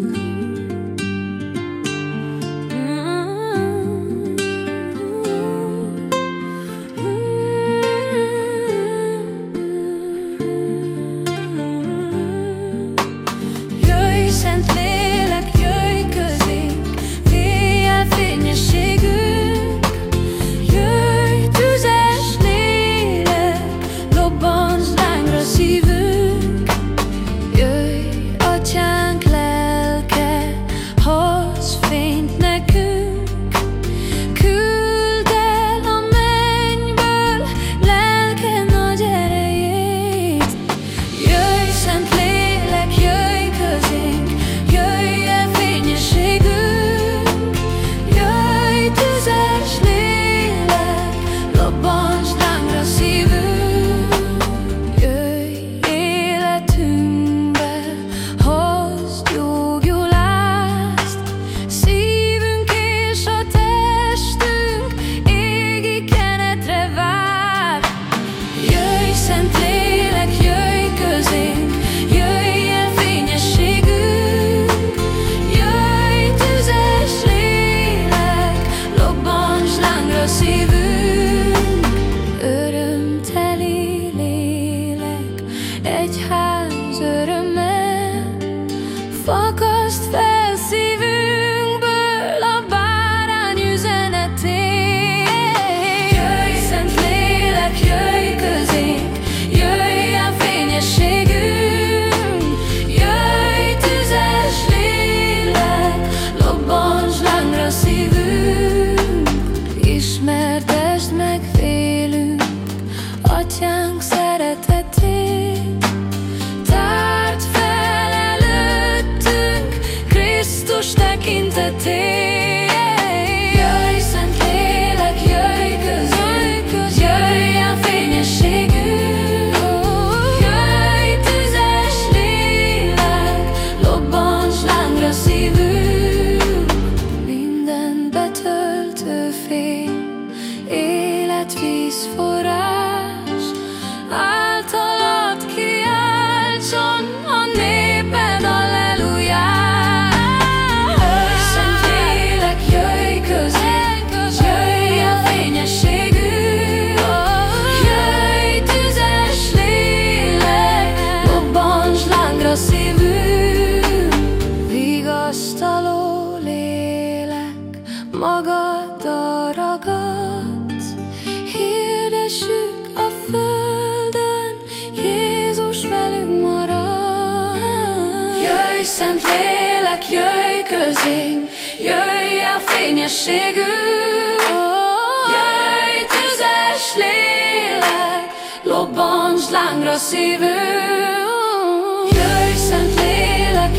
Mm-hmm. Fakaszt fel szívünkből a bárány üzenetét. Jöjj, Szent Lélek, jöjj közénk, jöjj a fényességünk. Jöjj, tüzes lélek, lobbants lángra szívünk. Ismertesd meg félünk, atyánk szeretetét identity jöjj közénk, jöjj a fényességünk. Jöjj, tüzes lélek, lobbantsd lángra szívünk. Jöjj, Szent Lélek,